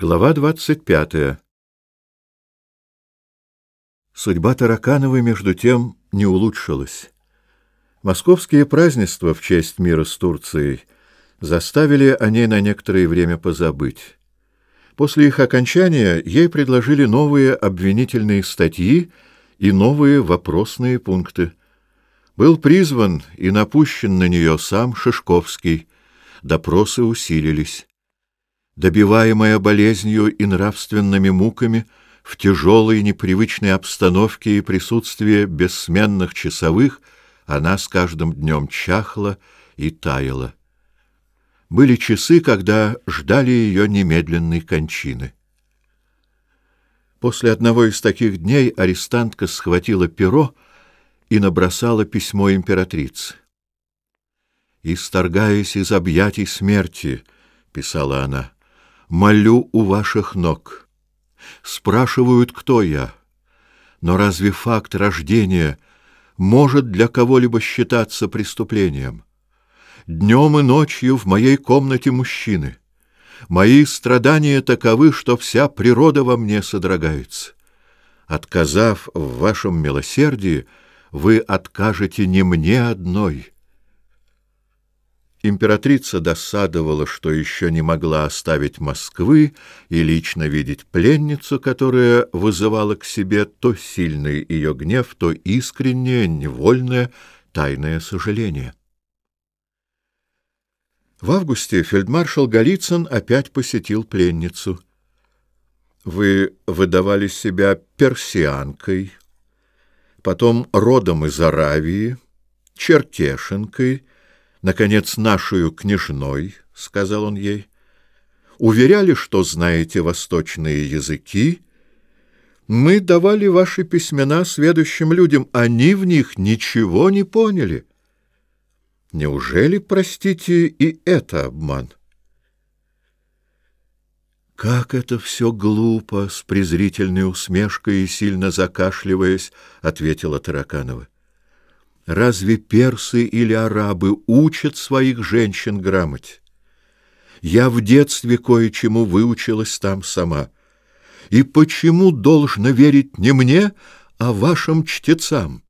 Глава 25. Судьба Таракановой, между тем, не улучшилась. Московские празднества в честь мира с Турцией заставили о ней на некоторое время позабыть. После их окончания ей предложили новые обвинительные статьи и новые вопросные пункты. Был призван и напущен на нее сам Шишковский. Допросы усилились добиваемая болезнью и нравственными муками, в тяжелой непривычной обстановке и присутствии бессменных часовых, она с каждым днем чахла и таяла. Были часы, когда ждали ее немедленной кончины. После одного из таких дней арестантка схватила перо и набросала письмо императрице. «Исторгаясь из объятий смерти», — писала она, — молю у ваших ног. Спрашивают, кто я. Но разве факт рождения может для кого-либо считаться преступлением? Днем и ночью в моей комнате мужчины. Мои страдания таковы, что вся природа во мне содрогается. Отказав в вашем милосердии, вы откажете не мне одной — Императрица досадовала, что еще не могла оставить Москвы и лично видеть пленницу, которая вызывала к себе то сильный ее гнев, то искреннее, невольное, тайное сожаление. В августе фельдмаршал Голицын опять посетил пленницу. «Вы выдавали себя персианкой, потом родом из Аравии, черкешенкой» наконец, нашую княжной, — сказал он ей, — уверяли, что знаете восточные языки. Мы давали ваши письмена сведущим людям, они в них ничего не поняли. Неужели, простите, и это обман? Как это все глупо, с презрительной усмешкой и сильно закашливаясь, ответила Тараканова. — Разве персы или арабы учат своих женщин грамоте? Я в детстве кое-чему выучилась там сама. И почему должно верить не мне, а вашим чтецам?